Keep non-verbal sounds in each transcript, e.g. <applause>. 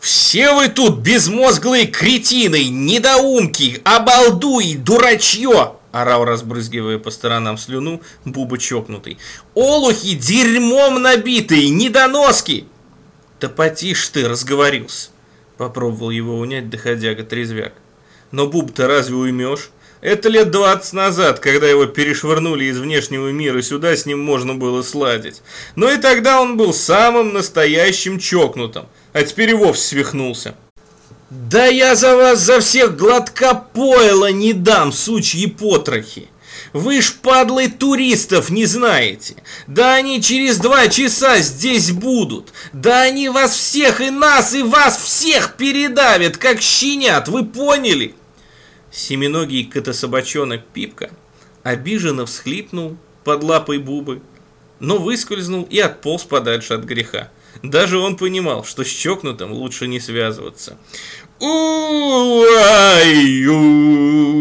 Все вы тут безмозглые кретины, недоумки, обалдуй, дурачье! Орал, разбрызгивая по сторонам слюну, Буба чокнутый. Олухи дерьмом набитые, недоноски! Да потишь ты, разговорился. Попробовал его унять доходяга трезвяк. Но Буб-то разве уймешь? Это лет двадцать назад, когда его перешвырнули из внешнего мира сюда, с ним можно было сладить. Но и тогда он был самым настоящим чокнутым, а теперь и вовсе свихнулся. «Да я за вас за всех глотка пойла не дам, сучьи потрохи! Вы ж, падлы, туристов не знаете! Да они через два часа здесь будут! Да они вас всех и нас, и вас всех передавят, как щенят, вы поняли?» Семиногий котособачонок Пипка обиженно всхлипнул под лапой Бубы, но выскользнул и отполз подальше от греха. Даже он понимал, что с чокнутым лучше не связываться. у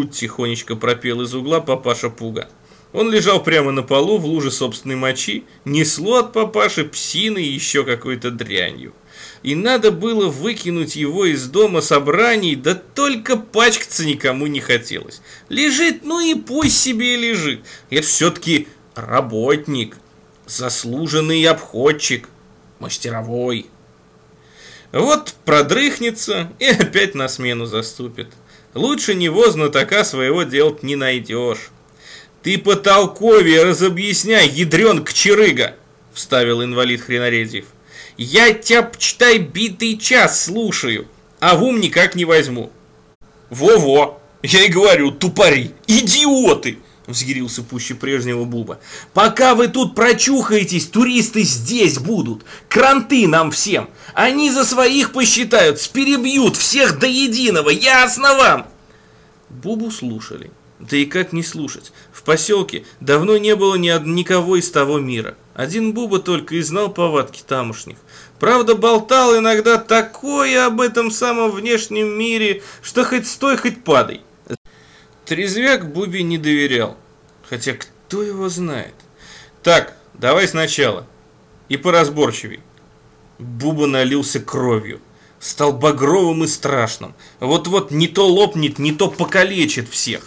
тихонечко пропел из угла папаша Пуга. Он лежал прямо на полу в луже собственной мочи, несло от папаши псины и еще какой-то дрянью и надо было выкинуть его из дома собраний, да только пачкаться никому не хотелось. Лежит, ну и пусть себе лежит. Это все-таки работник, заслуженный обходчик, мастеровой. Вот продрыхнется и опять на смену заступит. Лучше него знатока своего делать не найдешь. Ты потолковее разобъясняй, ядрен кчерыга, вставил инвалид Хренарезьев. Я тебя, почитай, битый час слушаю, а в ум никак не возьму. Во-во, я и говорю, тупари, идиоты, взъярился пуще прежнего Буба. Пока вы тут прочухаетесь, туристы здесь будут. Кранты нам всем. Они за своих посчитают, сперебьют всех до единого, ясно вам? Бубу слушали. Да и как не слушать? В поселке давно не было ни никого из того мира. Один Буба только и знал повадки тамошних. Правда, болтал иногда такое об этом самом внешнем мире, что хоть стой, хоть падай. Трезвяк Бубе не доверял. Хотя кто его знает? Так, давай сначала. И поразборчивей. Буба налился кровью. Стал багровым и страшным. Вот-вот не то лопнет, не то покалечит всех.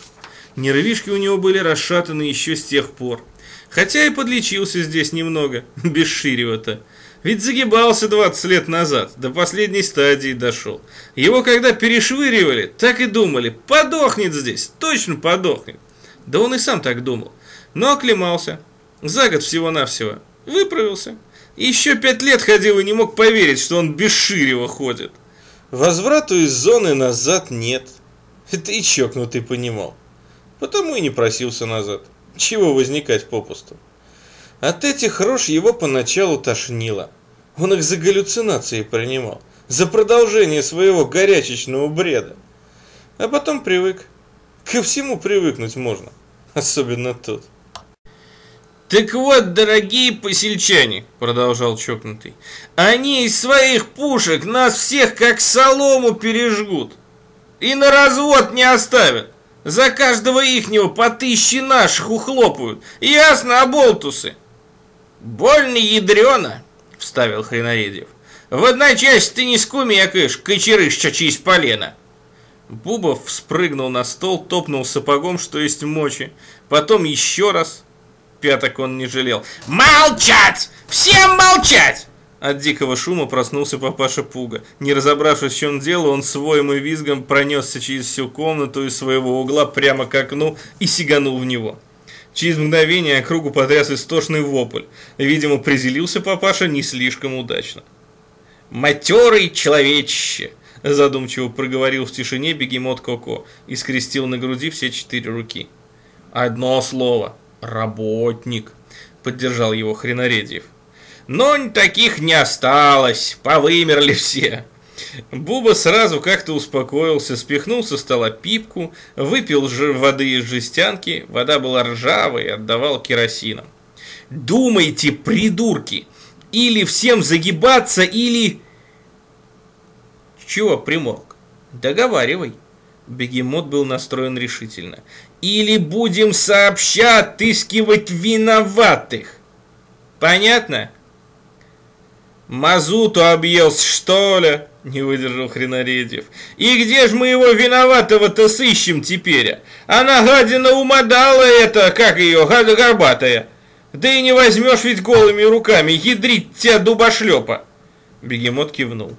Нервишки у него были расшатаны еще с тех пор. Хотя и подлечился здесь немного, <laughs> без Ширева-то. Ведь загибался 20 лет назад, до последней стадии дошел. Его когда перешвыривали, так и думали, подохнет здесь, точно подохнет. Да он и сам так думал. Но оклемался. За год всего-навсего. Выправился. Еще пять лет ходил и не мог поверить, что он без Ширева ходит. Возврату из зоны назад нет. Это и чокнутый понимал. Потому и не просился назад. Чего возникать попусту? От этих рож его поначалу тошнило. Он их за галлюцинации принимал, за продолжение своего горячечного бреда. А потом привык. Ко всему привыкнуть можно, особенно тут. «Так вот, дорогие посельчане», — продолжал чокнутый, «они из своих пушек нас всех как солому пережгут и на развод не оставят. За каждого ихнего по тысяче наших ухлопают. Ясно, оболтусы?» «Больно ядрено», — вставил Хренаридьев. «В одночасье ты не скумекаешь, кочерышча честь полена». Бубов спрыгнул на стол, топнул сапогом, что есть мочи. Потом еще раз. Пяток он не жалел. «Молчать! Всем молчать!» От дикого шума проснулся папаша Пуга. Не разобравшись, в чем дело, он своим и визгом пронесся через всю комнату из своего угла прямо к окну и сиганул в него. Через мгновение округу потряс истошный вопль. Видимо, призелился папаша не слишком удачно. «Матерый человечище!» Задумчиво проговорил в тишине бегемот Коко и скрестил на груди все четыре руки. «Одно слово. Работник!» Поддержал его Хренаредьев. «Но таких не осталось. Повымерли все!» Буба сразу как-то успокоился, спихнул со стола пипку, выпил же воды из жестянки, вода была ржавой и отдавала керосином. «Думайте, придурки! Или всем загибаться, или...» «Чего примолк? Договаривай!» Бегемот был настроен решительно. «Или будем сообща отыскивать виноватых!» «Понятно?» Мазуту объелся, что ли? Не выдержал Хренаредьев. И где ж мы его виноватого-то сыщем теперь? Она гадина умодала это, как ее, гада горбатая. Да и не возьмешь ведь голыми руками, ядрить тебя дубошлепа. Бегемот кивнул.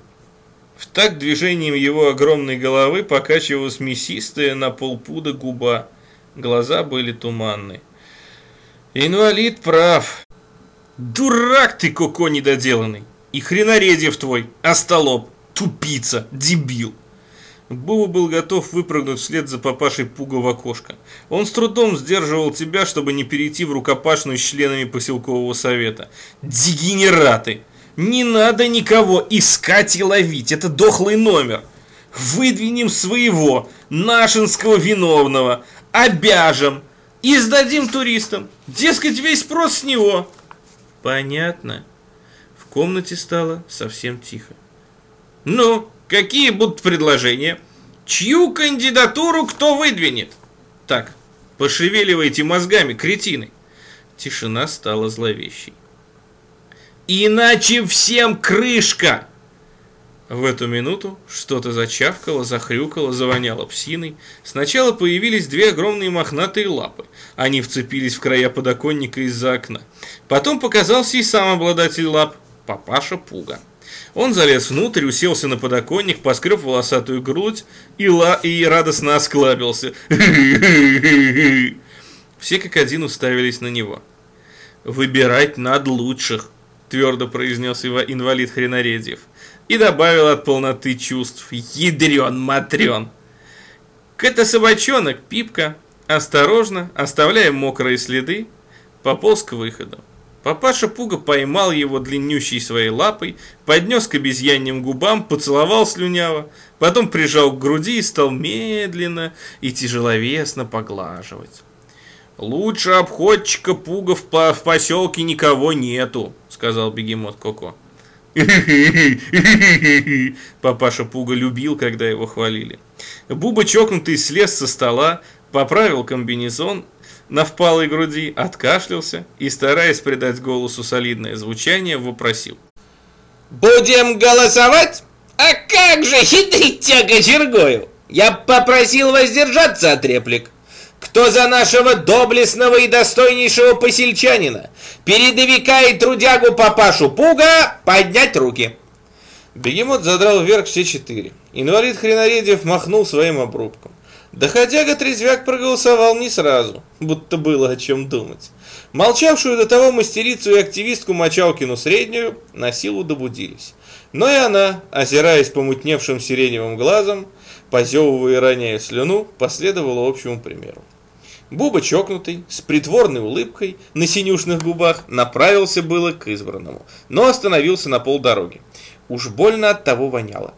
В такт движением его огромной головы покачивалась мясистая на полпуда губа. Глаза были туманны. Инвалид прав. Дурак ты, Коко недоделанный. И хренаредьев твой, остолоп, тупица, дебил. Буба был готов выпрыгнуть вслед за папашей Пуга в окошко. Он с трудом сдерживал тебя, чтобы не перейти в рукопашную с членами поселкового совета. Дегенераты! Не надо никого искать и ловить, это дохлый номер. Выдвинем своего, нашинского виновного, обяжем и сдадим туристам. Дескать, весь спрос с него. Понятно. Комнате стало совсем тихо. Ну, какие будут предложения? Чью кандидатуру кто выдвинет? Так, пошевеливайте мозгами, кретины. Тишина стала зловещей. Иначе всем крышка! В эту минуту что-то зачавкало, захрюкало, завоняло псиной. Сначала появились две огромные мохнатые лапы. Они вцепились в края подоконника из-за окна. Потом показался и сам обладатель лап, папаша Пуга. Он залез внутрь, уселся на подоконник, поскреб волосатую грудь и, ла и радостно осклабился. <laughs> Все как один уставились на него. «Выбирать надо лучших», твердо произнес инвалид Хренаредьев. И добавил от полноты чувств. Ядрен матрен. К-то собачонок, Пипка, осторожно, оставляя мокрые следы, пополз к выходу. Папаша Пуга поймал его длиннющей своей лапой, поднес к обезьяньим губам, поцеловал слюняво, потом прижал к груди и стал медленно и тяжеловесно поглаживать. «Лучше обходчика Пугов в поселке никого нету», — сказал бегемот Коко. <laughs> Папаша Пуга любил, когда его хвалили. Буба чокнутый слез со стола, поправил комбинезон на впалой груди, откашлялся и, стараясь придать голосу солидное звучание, вопросил. «Будем голосовать? А как же хитрить тяга Чергою? Я попросил воздержаться от реплик. Кто за нашего доблестного и достойнейшего посельчанина, передовика и трудягу папашу Пуга, поднять руки!» Бегемот задрал вверх все четыре. Инвалид Хренаредьев махнул своим обрубком. Доходяга трезвяк проголосовал не сразу, будто было о чем думать. Молчавшую до того мастерицу и активистку Мочалкину среднюю на силу добудились. Но и она, озираясь помутневшим сиреневым глазом, позевывая и роняя слюну, последовала общему примеру. Буба чокнутый, с притворной улыбкой на синюшных губах, направился было к избранному, но остановился на полдороги. Уж больно от того воняло.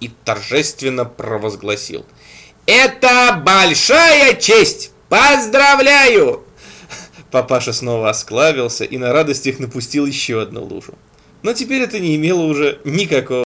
И торжественно провозгласил. «Это большая честь! Поздравляю!» Папаша снова осклавился и на радостях напустил еще одну лужу. Но теперь это не имело уже никакого